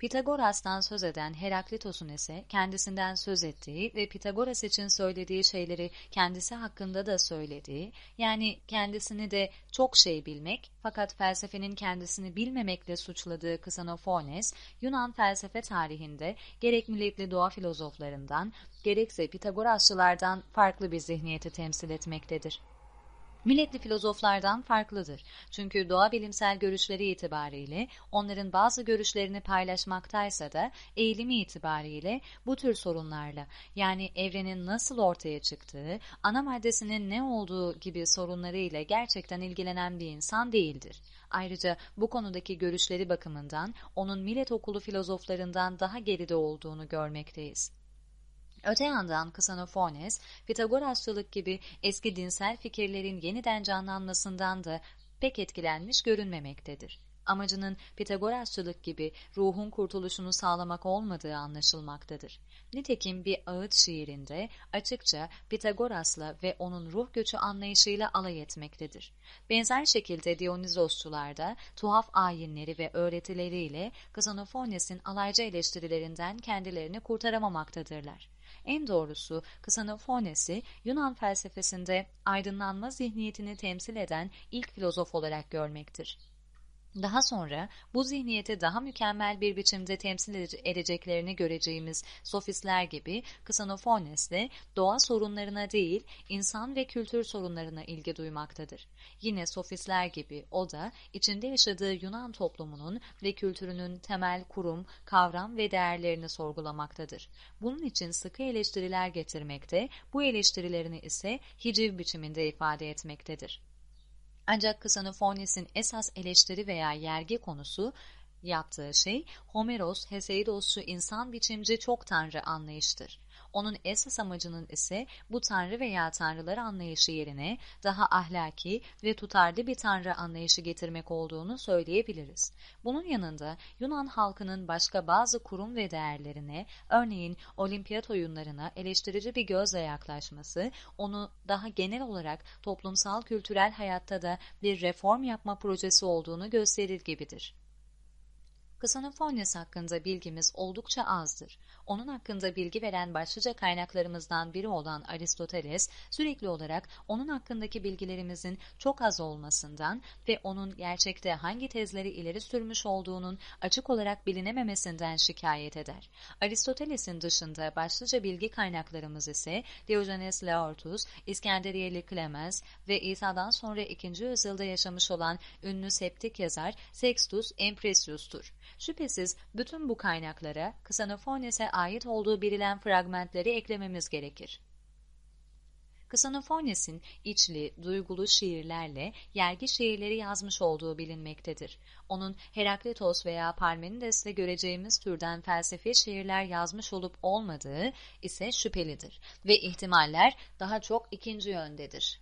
Pitagoras'tan söz eden Heraklitos'un ise kendisinden söz ettiği ve Pitagoras için söylediği şeyleri kendisi hakkında da söylediği, yani kendisini de çok şey bilmek fakat felsefenin kendisini bilmemekle suçladığı Ksenophones, Yunan felsefe tarihinde gerek milletli doğa filozoflarından gerekse Pitagorasçılardan farklı bir zihniyeti temsil etmektedir. Milletli filozoflardan farklıdır. Çünkü doğa bilimsel görüşleri itibariyle onların bazı görüşlerini paylaşmaktaysa da eğilimi itibariyle bu tür sorunlarla yani evrenin nasıl ortaya çıktığı, ana maddesinin ne olduğu gibi sorunlarıyla gerçekten ilgilenen bir insan değildir. Ayrıca bu konudaki görüşleri bakımından onun millet okulu filozoflarından daha geride olduğunu görmekteyiz. Öte yandan Ksenophones, Pitagorasçılık gibi eski dinsel fikirlerin yeniden canlanmasından da pek etkilenmiş görünmemektedir. Amacının Pitagorasçılık gibi ruhun kurtuluşunu sağlamak olmadığı anlaşılmaktadır. Nitekim bir ağıt şiirinde açıkça Pitagoras'la ve onun ruh göçü anlayışıyla alay etmektedir. Benzer şekilde Dionizosçular da tuhaf ayinleri ve öğretileriyle Ksenophones'in alaycı eleştirilerinden kendilerini kurtaramamaktadırlar. En doğrusu Ksenophones'i Yunan felsefesinde aydınlanma zihniyetini temsil eden ilk filozof olarak görmektir. Daha sonra bu zihniyeti daha mükemmel bir biçimde temsil edeceklerini göreceğimiz sofistler gibi Ksenophones de doğa sorunlarına değil insan ve kültür sorunlarına ilgi duymaktadır. Yine sofistler gibi o da içinde yaşadığı Yunan toplumunun ve kültürünün temel kurum, kavram ve değerlerini sorgulamaktadır. Bunun için sıkı eleştiriler getirmekte, bu eleştirilerini ise hiciv biçiminde ifade etmektedir. Ancak Ksenophones'in esas eleştiri veya yergi konusu yaptığı şey Homeros, Heseidosçu insan biçimci çok tanrı anlayıştır. Onun esas amacının ise bu tanrı veya tanrılar anlayışı yerine daha ahlaki ve tutarlı bir tanrı anlayışı getirmek olduğunu söyleyebiliriz. Bunun yanında Yunan halkının başka bazı kurum ve değerlerine, örneğin olimpiyat oyunlarına eleştirici bir gözle yaklaşması, onu daha genel olarak toplumsal kültürel hayatta da bir reform yapma projesi olduğunu gösterir gibidir. Ksenophones hakkında bilgimiz oldukça azdır. Onun hakkında bilgi veren başlıca kaynaklarımızdan biri olan Aristoteles, sürekli olarak onun hakkındaki bilgilerimizin çok az olmasından ve onun gerçekte hangi tezleri ileri sürmüş olduğunun açık olarak bilinememesinden şikayet eder. Aristoteles'in dışında başlıca bilgi kaynaklarımız ise Diogenes Laertus, İskenderiyeli Clemens ve İsa'dan sonra 2. yüzyılda yaşamış olan ünlü septik yazar Sextus Empressius'tur. Şüphesiz bütün bu kaynaklara Ksenophones'e ait olduğu bilinen fragmentleri eklememiz gerekir. Ksenophones'in içli, duygulu şiirlerle yergi şiirleri yazmış olduğu bilinmektedir. Onun Heraklitos veya Parmenides'te göreceğimiz türden felsefi şiirler yazmış olup olmadığı ise şüphelidir ve ihtimaller daha çok ikinci yöndedir.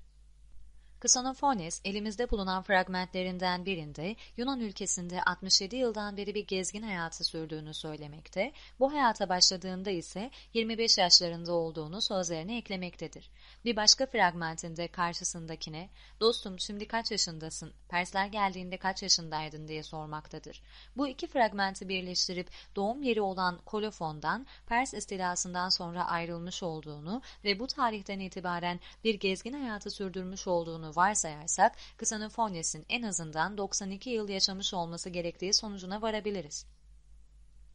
Ksenophones elimizde bulunan fragmentlerinden birinde Yunan ülkesinde 67 yıldan beri bir gezgin hayatı sürdüğünü söylemekte, bu hayata başladığında ise 25 yaşlarında olduğunu sözlerine eklemektedir. Bir başka fragmentinde karşısındakine dostum şimdi kaç yaşındasın, Persler geldiğinde kaç yaşındaydın diye sormaktadır. Bu iki fragmenti birleştirip doğum yeri olan Kolofon'dan Pers istilasından sonra ayrılmış olduğunu ve bu tarihten itibaren bir gezgin hayatı sürdürmüş olduğunu varsayarsak Ksenophones'in en azından 92 yıl yaşamış olması gerektiği sonucuna varabiliriz.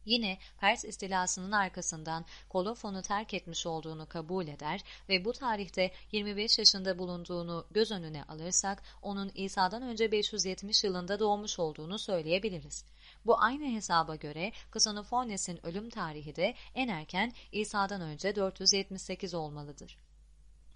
Yine Pers istilasının arkasından Kolofon'u terk etmiş olduğunu kabul eder ve bu tarihte 25 yaşında bulunduğunu göz önüne alırsak onun İsa'dan önce 570 yılında doğmuş olduğunu söyleyebiliriz. Bu aynı hesaba göre Ksenophones'in ölüm tarihi de en erken İsa'dan önce 478 olmalıdır.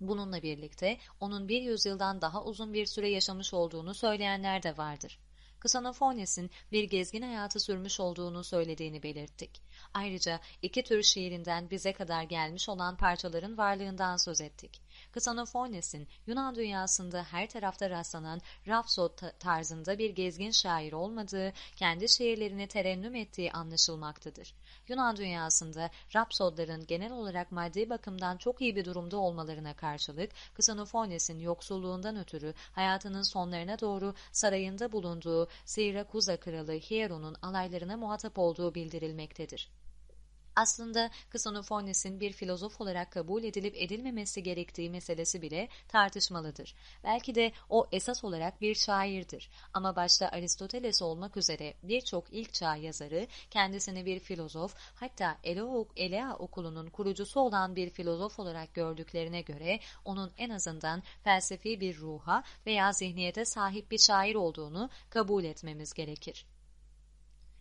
Bununla birlikte onun bir yüzyıldan daha uzun bir süre yaşamış olduğunu söyleyenler de vardır. Ksenophones'in bir gezgin hayatı sürmüş olduğunu söylediğini belirttik. Ayrıca iki tür şiirinden bize kadar gelmiş olan parçaların varlığından söz ettik. Ksenophones'in Yunan dünyasında her tarafta rastlanan Rhapsod tarzında bir gezgin şair olmadığı, kendi şiirlerini terennüm ettiği anlaşılmaktadır. Yunan dünyasında Rapsodların genel olarak maddi bakımdan çok iyi bir durumda olmalarına karşılık, Ksenophones'in yoksulluğundan ötürü hayatının sonlarına doğru sarayında bulunduğu Sirakuza kralı Hieron'un alaylarına muhatap olduğu bildirilmektedir. Aslında Ksenophones'in bir filozof olarak kabul edilip edilmemesi gerektiği meselesi bile tartışmalıdır. Belki de o esas olarak bir şairdir. Ama başta Aristoteles olmak üzere birçok ilk çağ yazarı kendisini bir filozof hatta Elea okulunun kurucusu olan bir filozof olarak gördüklerine göre onun en azından felsefi bir ruha veya zihniyete sahip bir şair olduğunu kabul etmemiz gerekir.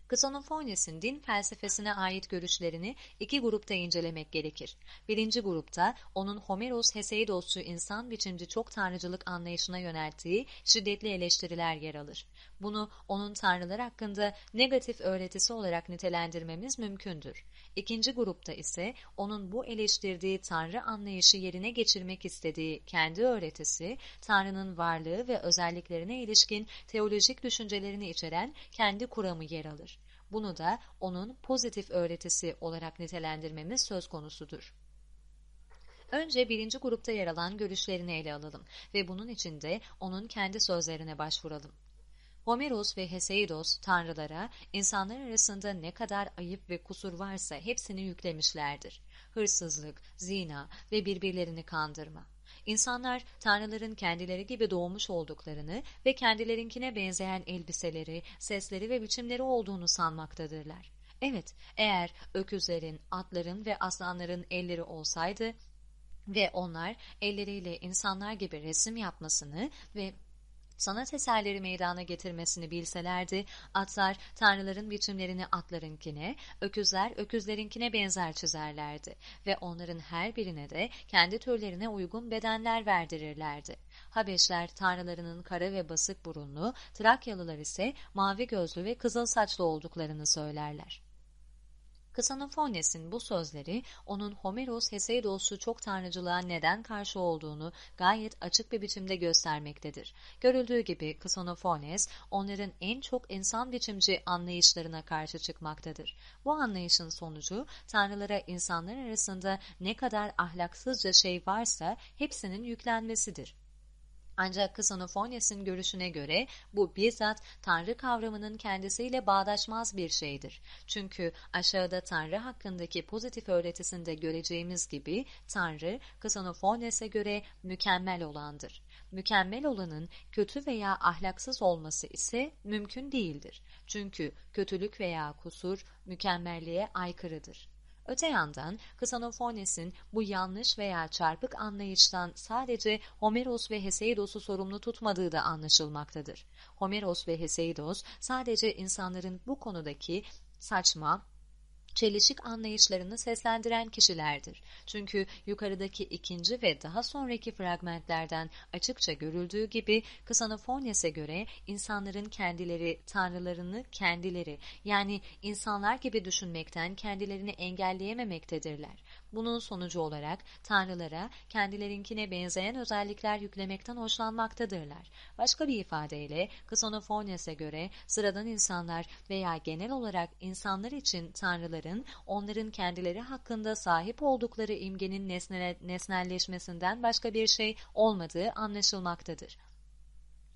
Ksenophones'in din felsefesine ait görüşlerini iki grupta incelemek gerekir. Birinci grupta onun Homeros Heseidosçu insan biçimci çok tanrıcılık anlayışına yönelttiği şiddetli eleştiriler yer alır. Bunu onun tanrılar hakkında negatif öğretisi olarak nitelendirmemiz mümkündür. İkinci grupta ise onun bu eleştirdiği tanrı anlayışı yerine geçirmek istediği kendi öğretisi, tanrının varlığı ve özelliklerine ilişkin teolojik düşüncelerini içeren kendi kuramı yer alır. Bunu da onun pozitif öğretisi olarak nitelendirmemiz söz konusudur. Önce birinci grupta yer alan görüşlerini ele alalım ve bunun için de onun kendi sözlerine başvuralım. Homeros ve Heseidos tanrılara insanlar arasında ne kadar ayıp ve kusur varsa hepsini yüklemişlerdir. Hırsızlık, zina ve birbirlerini kandırma. İnsanlar tanrıların kendileri gibi doğmuş olduklarını ve kendilerinkine benzeyen elbiseleri, sesleri ve biçimleri olduğunu sanmaktadırlar. Evet, eğer öküzlerin, atların ve aslanların elleri olsaydı ve onlar elleriyle insanlar gibi resim yapmasını ve sanat eserleri meydana getirmesini bilselerdi, atlar tanrıların biçimlerini atlarınkine, öküzler öküzlerinkine benzer çizerlerdi ve onların her birine de kendi türlerine uygun bedenler verdirirlerdi. Habeşler tanrılarının kara ve basık burunlu, Trakyalılar ise mavi gözlü ve kızıl saçlı olduklarını söylerler. Ksenophones'in bu sözleri onun Homeros Heseidos'u çok tanrıcılığa neden karşı olduğunu gayet açık bir biçimde göstermektedir. Görüldüğü gibi Ksenophones onların en çok insan biçimci anlayışlarına karşı çıkmaktadır. Bu anlayışın sonucu tanrılara insanlar arasında ne kadar ahlaksızca şey varsa hepsinin yüklenmesidir. Ancak Ksenophones'in görüşüne göre bu bizzat Tanrı kavramının kendisiyle bağdaşmaz bir şeydir. Çünkü aşağıda Tanrı hakkındaki pozitif öğretisinde göreceğimiz gibi Tanrı Ksenophones'e göre mükemmel olandır. Mükemmel olanın kötü veya ahlaksız olması ise mümkün değildir. Çünkü kötülük veya kusur mükemmelliğe aykırıdır. Öte yandan Ksenophones'in bu yanlış veya çarpık anlayıştan sadece Homeros ve Heseidos'u sorumlu tutmadığı da anlaşılmaktadır. Homeros ve Heseidos sadece insanların bu konudaki saçma, çelişik anlayışlarını seslendiren kişilerdir. Çünkü yukarıdaki ikinci ve daha sonraki fragmentlerden açıkça görüldüğü gibi Ksenophones'e göre insanların kendileri tanrılarını kendileri yani insanlar gibi düşünmekten kendilerini engelleyememektedirler. Bunun sonucu olarak tanrılara kendilerinkine benzeyen özellikler yüklemekten hoşlanmaktadırlar. Başka bir ifadeyle Ksenophones'e göre sıradan insanlar veya genel olarak insanlar için tanrıların onların kendileri hakkında sahip oldukları imgenin nesnelleşmesinden başka bir şey olmadığı anlaşılmaktadır.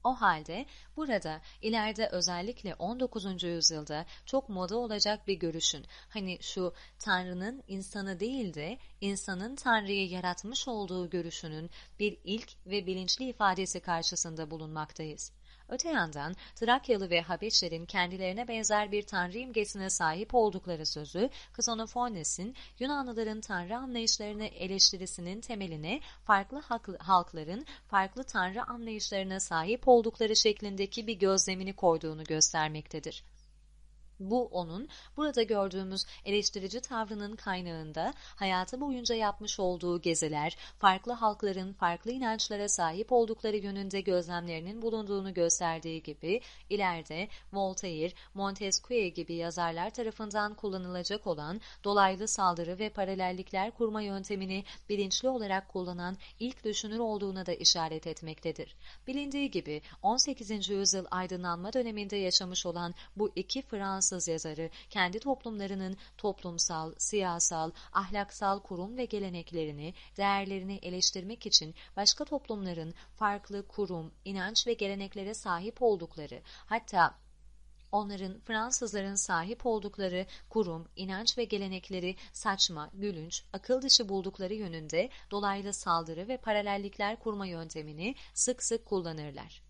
O halde burada ileride özellikle 19. yüzyılda çok moda olacak bir görüşün hani şu Tanrı'nın insanı değil de insanın Tanrı'yı yaratmış olduğu görüşünün bir ilk ve bilinçli ifadesi karşısında bulunmaktayız. Öte yandan Trakyalı ve Habeşlerin kendilerine benzer bir tanrı imgesine sahip oldukları sözü Ksenophones'in Yunanlıların tanrı anlayışlarını eleştirisinin temeline farklı halkların farklı tanrı anlayışlarına sahip oldukları şeklindeki bir gözlemini koyduğunu göstermektedir. Bu onun burada gördüğümüz eleştirici tavrının kaynağında hayatı boyunca yapmış olduğu geziler, farklı halkların farklı inançlara sahip oldukları yönünde gözlemlerinin bulunduğunu gösterdiği gibi ileride Voltaire, Montesquieu gibi yazarlar tarafından kullanılacak olan dolaylı saldırı ve paralellikler kurma yöntemini bilinçli olarak kullanan ilk düşünür olduğuna da işaret etmektedir. Bilindiği gibi 18. yüzyıl aydınlanma döneminde yaşamış olan bu iki Fransız Fransız yazarı kendi toplumlarının toplumsal, siyasal, ahlaksal kurum ve geleneklerini, değerlerini eleştirmek için başka toplumların farklı kurum, inanç ve geleneklere sahip oldukları, hatta onların Fransızların sahip oldukları kurum, inanç ve gelenekleri saçma, gülünç, akıl dışı buldukları yönünde dolaylı saldırı ve paralellikler kurma yöntemini sık sık kullanırlar.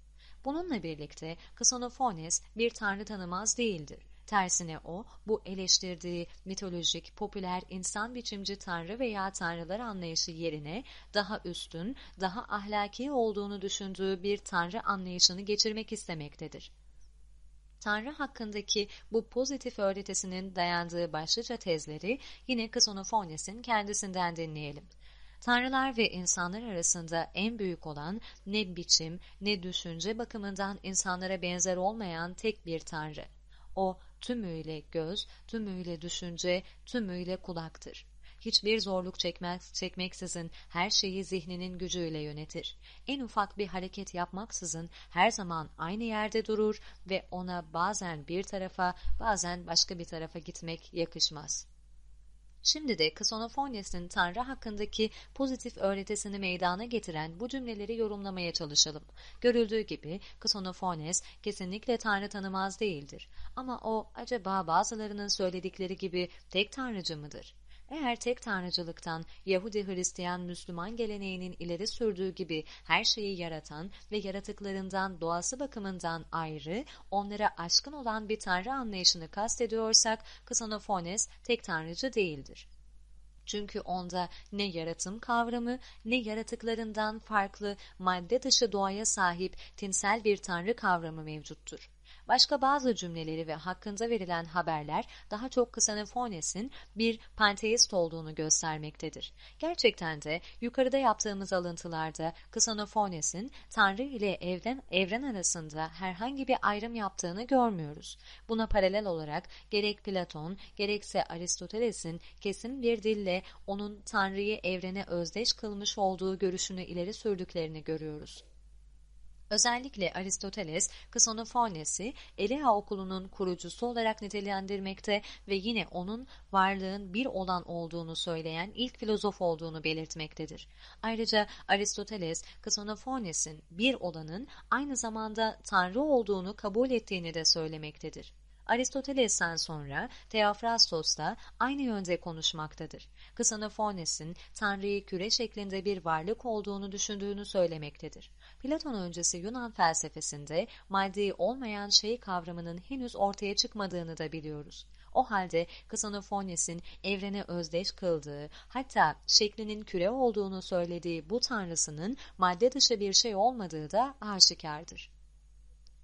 Bununla birlikte Ksonofones bir tanrı tanımaz değildir. Tersine o, bu eleştirdiği mitolojik, popüler insan biçimci tanrı veya tanrılar anlayışı yerine daha üstün, daha ahlaki olduğunu düşündüğü bir tanrı anlayışını geçirmek istemektedir. Tanrı hakkındaki bu pozitif öğretisinin dayandığı başlıca tezleri yine Ksonofones'in kendisinden dinleyelim. Tanrılar ve insanlar arasında en büyük olan ne biçim ne düşünce bakımından insanlara benzer olmayan tek bir Tanrı. O tümüyle göz, tümüyle düşünce, tümüyle kulaktır. Hiçbir zorluk çekmez, çekmeksizin her şeyi zihninin gücüyle yönetir. En ufak bir hareket yapmaksızın her zaman aynı yerde durur ve ona bazen bir tarafa bazen başka bir tarafa gitmek yakışmaz.'' Şimdi de Ksonofones'in Tanrı hakkındaki pozitif öğretisini meydana getiren bu cümleleri yorumlamaya çalışalım. Görüldüğü gibi Ksonofones kesinlikle Tanrı tanımaz değildir. Ama o acaba bazılarının söyledikleri gibi tek tanrıcı mıdır? Eğer tek tanrıcılıktan Yahudi Hristiyan Müslüman geleneğinin ileri sürdüğü gibi her şeyi yaratan ve yaratıklarından doğası bakımından ayrı, onlara aşkın olan bir tanrı anlayışını kastediyorsak Ksonofones tek tanrıcı değildir. Çünkü onda ne yaratım kavramı ne yaratıklarından farklı madde dışı doğaya sahip tinsel bir tanrı kavramı mevcuttur. Başka bazı cümleleri ve hakkında verilen haberler daha çok Ksenophones'in bir panteist olduğunu göstermektedir. Gerçekten de yukarıda yaptığımız alıntılarda Ksenophones'in Tanrı ile evren, evren arasında herhangi bir ayrım yaptığını görmüyoruz. Buna paralel olarak gerek Platon gerekse Aristoteles'in kesin bir dille onun Tanrı'yı evrene özdeş kılmış olduğu görüşünü ileri sürdüklerini görüyoruz. Özellikle Aristoteles, Ksonofones'i Elea okulunun kurucusu olarak nitelendirmekte ve yine onun varlığın bir olan olduğunu söyleyen ilk filozof olduğunu belirtmektedir. Ayrıca Aristoteles, Ksonofones'in bir olanın aynı zamanda Tanrı olduğunu kabul ettiğini de söylemektedir. Aristoteles'ten sonra Theophrastos da aynı yönde konuşmaktadır. Ksonofones'in Tanrı'yı küre şeklinde bir varlık olduğunu düşündüğünü söylemektedir. Platon öncesi Yunan felsefesinde maddi olmayan şey kavramının henüz ortaya çıkmadığını da biliyoruz. O halde Ksonofones'in evrene özdeş kıldığı, hatta şeklinin küre olduğunu söylediği bu tanrısının madde dışı bir şey olmadığı da aşikardır.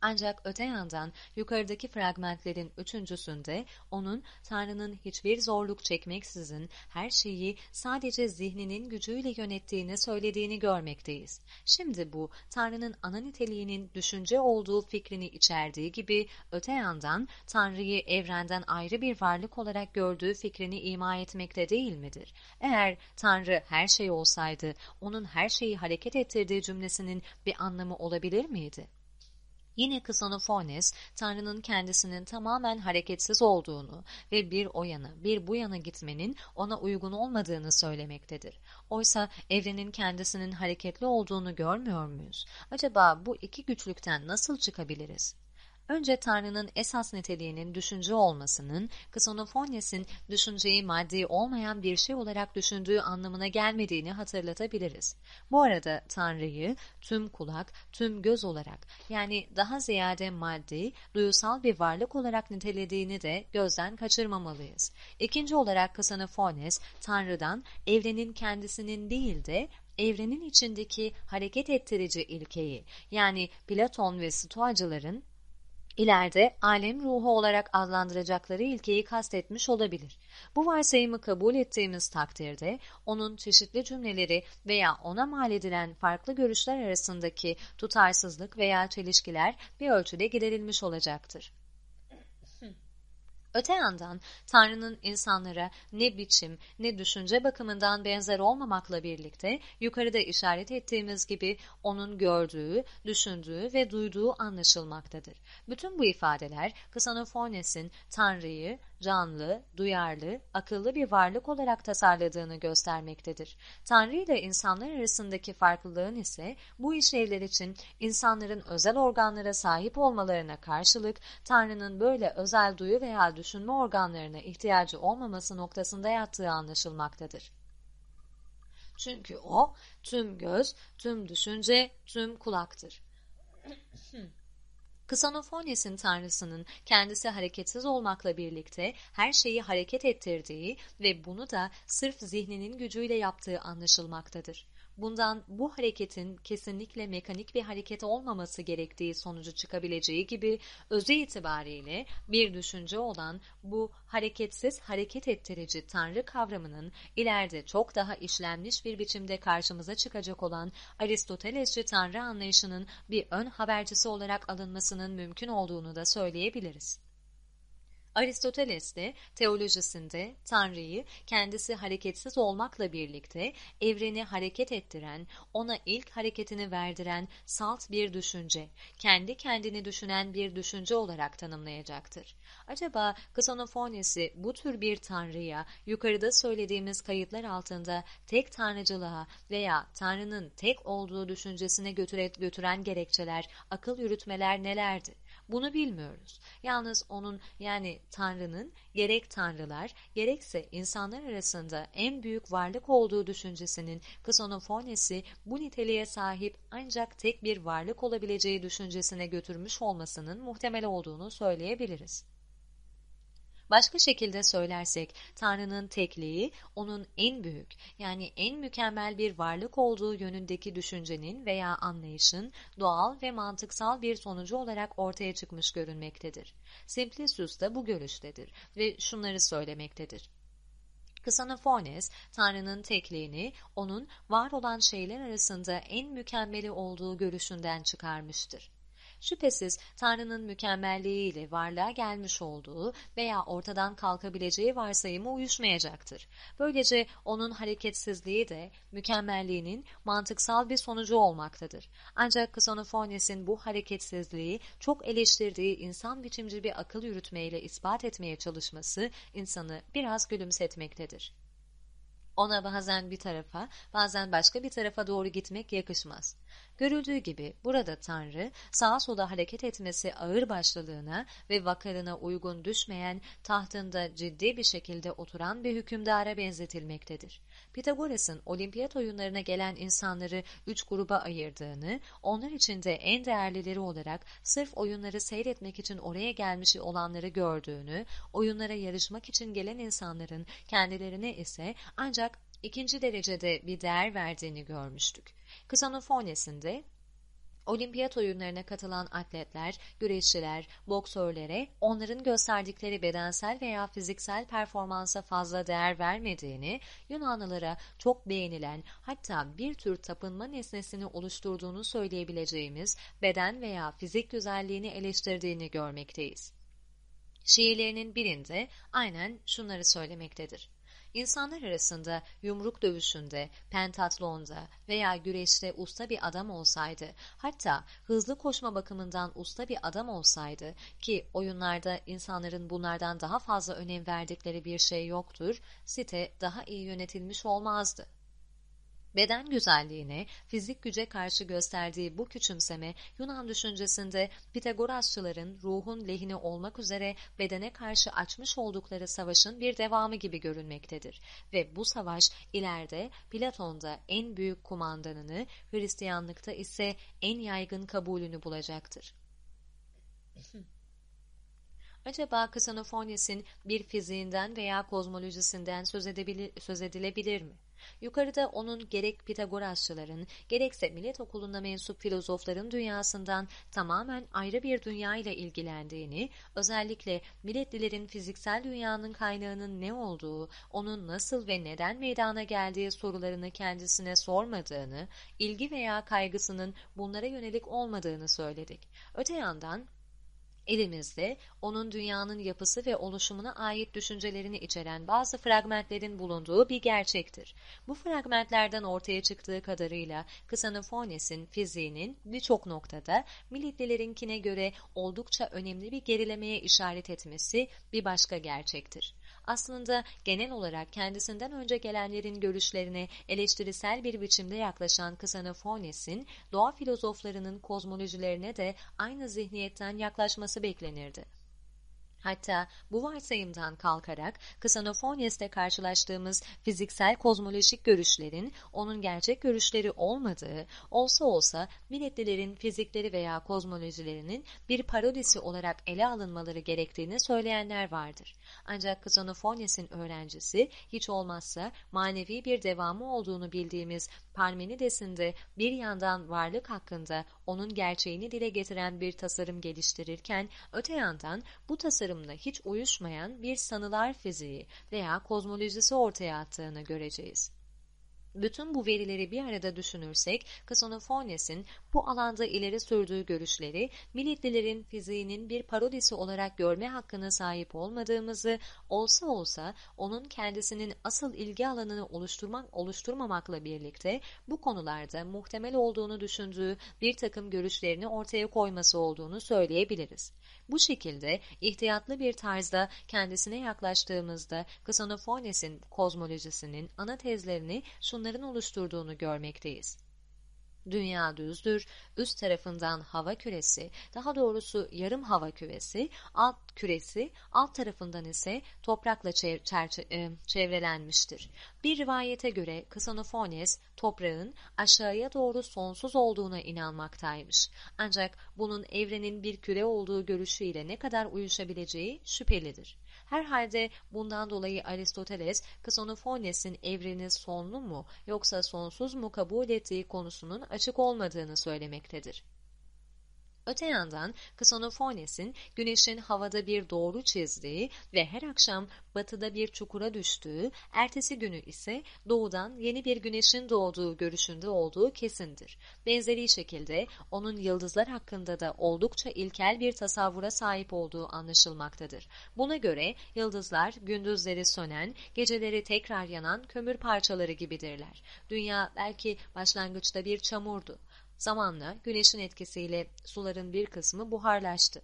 Ancak öte yandan yukarıdaki fragmentlerin üçüncüsünde onun Tanrı'nın hiçbir zorluk çekmeksizin her şeyi sadece zihninin gücüyle yönettiğini söylediğini görmekteyiz. Şimdi bu Tanrı'nın ana niteliğinin düşünce olduğu fikrini içerdiği gibi öte yandan Tanrı'yı evrenden ayrı bir varlık olarak gördüğü fikrini ima etmekte değil midir? Eğer Tanrı her şey olsaydı onun her şeyi hareket ettirdiği cümlesinin bir anlamı olabilir miydi? Yine Ksonofones, Tanrı'nın kendisinin tamamen hareketsiz olduğunu ve bir o yana bir bu yana gitmenin ona uygun olmadığını söylemektedir. Oysa evrenin kendisinin hareketli olduğunu görmüyor muyuz? Acaba bu iki güçlükten nasıl çıkabiliriz? Önce Tanrı'nın esas niteliğinin düşünce olmasının, Ksonofones'in düşünceyi maddi olmayan bir şey olarak düşündüğü anlamına gelmediğini hatırlatabiliriz. Bu arada Tanrı'yı tüm kulak, tüm göz olarak yani daha ziyade maddi, duyusal bir varlık olarak nitelediğini de gözden kaçırmamalıyız. İkinci olarak Ksonofones, Tanrı'dan evrenin kendisinin değil de evrenin içindeki hareket ettirici ilkeyi yani Platon ve Stoacıların ileride alem ruhu olarak adlandıracakları ilkeyi kastetmiş olabilir. Bu varsayımı kabul ettiğimiz takdirde onun çeşitli cümleleri veya ona mal edilen farklı görüşler arasındaki tutarsızlık veya çelişkiler bir ölçüde giderilmiş olacaktır. Öte yandan Tanrı'nın insanlara ne biçim ne düşünce bakımından benzer olmamakla birlikte yukarıda işaret ettiğimiz gibi onun gördüğü, düşündüğü ve duyduğu anlaşılmaktadır. Bütün bu ifadeler Kısanofones'in Tanrı'yı canlı, duyarlı, akıllı bir varlık olarak tasarladığını göstermektedir. Tanrı ile insanlar arasındaki farklılığın ise bu işlevler için insanların özel organlara sahip olmalarına karşılık Tanrı'nın böyle özel duyu veya düşünme organlarına ihtiyacı olmaması noktasında yattığı anlaşılmaktadır. Çünkü o tüm göz, tüm düşünce, tüm kulaktır. Kısanofones'in tanrısının kendisi hareketsiz olmakla birlikte her şeyi hareket ettirdiği ve bunu da sırf zihninin gücüyle yaptığı anlaşılmaktadır. Bundan bu hareketin kesinlikle mekanik bir hareket olmaması gerektiği sonucu çıkabileceği gibi özü itibariyle bir düşünce olan bu hareketsiz hareket ettirici tanrı kavramının ileride çok daha işlenmiş bir biçimde karşımıza çıkacak olan Aristotelesçi tanrı anlayışının bir ön habercisi olarak alınmasının mümkün olduğunu da söyleyebiliriz. Aristoteles de teolojisinde Tanrı'yı kendisi hareketsiz olmakla birlikte evreni hareket ettiren, ona ilk hareketini verdiren salt bir düşünce, kendi kendini düşünen bir düşünce olarak tanımlayacaktır. Acaba Ksonofones'i bu tür bir Tanrı'ya yukarıda söylediğimiz kayıtlar altında tek tanrıcılığa veya Tanrı'nın tek olduğu düşüncesine götüren gerekçeler, akıl yürütmeler nelerdi? Bunu bilmiyoruz. Yalnız onun yani Tanrı'nın gerek tanrılar gerekse insanlar arasında en büyük varlık olduğu düşüncesinin Ksonofones'i bu niteliğe sahip ancak tek bir varlık olabileceği düşüncesine götürmüş olmasının muhtemel olduğunu söyleyebiliriz. Başka şekilde söylersek Tanrı'nın tekliği onun en büyük yani en mükemmel bir varlık olduğu yönündeki düşüncenin veya anlayışın doğal ve mantıksal bir sonucu olarak ortaya çıkmış görünmektedir. Simplicius da bu görüştedir ve şunları söylemektedir. Kısanofones, Tanrı'nın tekliğini onun var olan şeyler arasında en mükemmeli olduğu görüşünden çıkarmıştır. Şüphesiz Tanrı'nın mükemmelliğiyle varlığa gelmiş olduğu veya ortadan kalkabileceği varsayımı uyuşmayacaktır. Böylece onun hareketsizliği de mükemmelliğinin mantıksal bir sonucu olmaktadır. Ancak Ksonofones'in bu hareketsizliği çok eleştirdiği insan biçimci bir akıl yürütmeyle ispat etmeye çalışması insanı biraz gülümsetmektedir. Ona bazen bir tarafa, bazen başka bir tarafa doğru gitmek yakışmaz. Görüldüğü gibi burada Tanrı sağa sola hareket etmesi ağır başlılığına ve vakarına uygun düşmeyen tahtında ciddi bir şekilde oturan bir hükümdara benzetilmektedir. Pitagoras'ın olimpiyat oyunlarına gelen insanları üç gruba ayırdığını, onlar içinde en değerlileri olarak sırf oyunları seyretmek için oraya gelmiş olanları gördüğünü, oyunlara yarışmak için gelen insanların kendilerine ise ancak ikinci derecede bir değer verdiğini görmüştük. Kısanofones'inde Olimpiyat oyunlarına katılan atletler, güreşçiler, boksörlere onların gösterdikleri bedensel veya fiziksel performansa fazla değer vermediğini, Yunanlılara çok beğenilen hatta bir tür tapınma nesnesini oluşturduğunu söyleyebileceğimiz beden veya fizik güzelliğini eleştirdiğini görmekteyiz. Şiirlerinin birinde aynen şunları söylemektedir. İnsanlar arasında yumruk dövüşünde, pentatlonda veya güreşte usta bir adam olsaydı, hatta hızlı koşma bakımından usta bir adam olsaydı ki oyunlarda insanların bunlardan daha fazla önem verdikleri bir şey yoktur, site daha iyi yönetilmiş olmazdı. Beden güzelliğine, fizik güce karşı gösterdiği bu küçümseme Yunan düşüncesinde Pitagorasçıların ruhun lehine olmak üzere bedene karşı açmış oldukları savaşın bir devamı gibi görünmektedir. Ve bu savaş ileride Platon'da en büyük kumandanını, Hristiyanlıkta ise en yaygın kabulünü bulacaktır. Acaba Kısanofones'in bir fiziğinden veya kozmolojisinden söz, söz edilebilir mi? Yukarıda onun gerek Pitagorasçıların gerekse millet okulunda mensup filozofların dünyasından tamamen ayrı bir dünya ile ilgilendiğini, özellikle milletlilerin fiziksel dünyanın kaynağının ne olduğu, onun nasıl ve neden meydana geldiği sorularını kendisine sormadığını, ilgi veya kaygısının bunlara yönelik olmadığını söyledik. Öte yandan Elimizde onun dünyanın yapısı ve oluşumuna ait düşüncelerini içeren bazı fragmentlerin bulunduğu bir gerçektir. Bu fragmentlerden ortaya çıktığı kadarıyla Kısanofones'in fiziğinin birçok noktada Militlilerinkine göre oldukça önemli bir gerilemeye işaret etmesi bir başka gerçektir aslında genel olarak kendisinden önce gelenlerin görüşlerine eleştirisel bir biçimde yaklaşan Kısanofones'in doğa filozoflarının kozmolojilerine de aynı zihniyetten yaklaşması beklenirdi. Hatta bu varsayımdan kalkarak Ksanofonyes'te karşılaştığımız fiziksel kozmolojik görüşlerin onun gerçek görüşleri olmadığı, olsa olsa milletlilerin fizikleri veya kozmolojilerinin bir parodisi olarak ele alınmaları gerektiğini söyleyenler vardır. Ancak Ksanofonyes'in öğrencisi hiç olmazsa manevi bir devamı olduğunu bildiğimiz Parmenides'in de bir yandan varlık hakkında onun gerçeğini dile getiren bir tasarım geliştirirken öte yandan bu tasarımla hiç uyuşmayan bir sanılar fiziği veya kozmolojisi ortaya attığını göreceğiz. Bütün bu verileri bir arada düşünürsek, Ksonofones'in bu alanda ileri sürdüğü görüşleri, milletlilerin fiziğinin bir parodisi olarak görme hakkına sahip olmadığımızı, olsa olsa onun kendisinin asıl ilgi alanını oluşturmak oluşturmamakla birlikte bu konularda muhtemel olduğunu düşündüğü bir takım görüşlerini ortaya koyması olduğunu söyleyebiliriz. Bu şekilde ihtiyatlı bir tarzda kendisine yaklaştığımızda Ksonofones'in kozmolojisinin ana tezlerini şunların oluşturduğunu görmekteyiz. Dünya düzdür, üst tarafından hava küresi, daha doğrusu yarım hava küresi, alt küresi, alt tarafından ise toprakla e, çevrelenmiştir. Bir rivayete göre Ksonofones, toprağın aşağıya doğru sonsuz olduğuna inanmaktaymış. Ancak bunun evrenin bir küre olduğu görüşüyle ne kadar uyuşabileceği şüphelidir. Herhalde bundan dolayı Aristoteles, Ksonofones'in evreni sonlu mu yoksa sonsuz mu kabul ettiği konusunun açık olmadığını söylemektedir. Öte yandan Ksonofones'in güneşin havada bir doğru çizdiği ve her akşam batıda bir çukura düştüğü, ertesi günü ise doğudan yeni bir güneşin doğduğu görüşünde olduğu kesindir. Benzeri şekilde onun yıldızlar hakkında da oldukça ilkel bir tasavvura sahip olduğu anlaşılmaktadır. Buna göre yıldızlar gündüzleri sönen, geceleri tekrar yanan kömür parçaları gibidirler. Dünya belki başlangıçta bir çamurdu. Zamanla güneşin etkisiyle suların bir kısmı buharlaştı.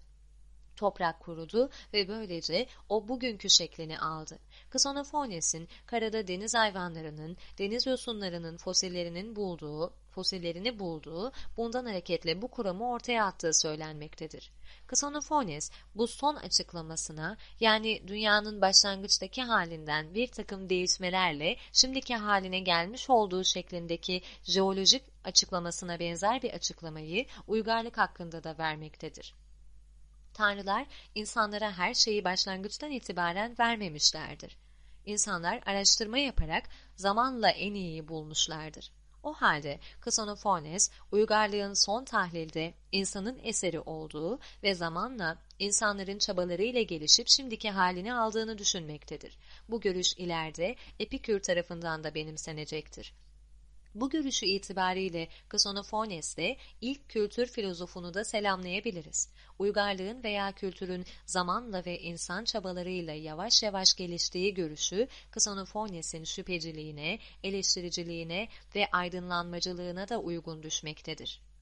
Toprak kurudu ve böylece o bugünkü şeklini aldı. Ksonofones'in karada deniz hayvanlarının, deniz yosunlarının fosillerinin bulduğu, fosillerini bulduğu, bundan hareketle bu kuramı ortaya attığı söylenmektedir. Ksonofones bu son açıklamasına yani dünyanın başlangıçtaki halinden bir takım değişmelerle şimdiki haline gelmiş olduğu şeklindeki jeolojik açıklamasına benzer bir açıklamayı uygarlık hakkında da vermektedir. Tanrılar insanlara her şeyi başlangıçtan itibaren vermemişlerdir. İnsanlar araştırma yaparak zamanla en iyiyi bulmuşlardır. O halde Ksonofones, uygarlığın son tahlilde insanın eseri olduğu ve zamanla insanların çabalarıyla gelişip şimdiki halini aldığını düşünmektedir. Bu görüş ileride Epikür tarafından da benimsenecektir. Bu görüşü itibariyle Ksonofones'te ilk kültür filozofunu da selamlayabiliriz. Uygarlığın veya kültürün zamanla ve insan çabalarıyla yavaş yavaş geliştiği görüşü Ksonofones'in şüpheciliğine, eleştiriciliğine ve aydınlanmacılığına da uygun düşmektedir.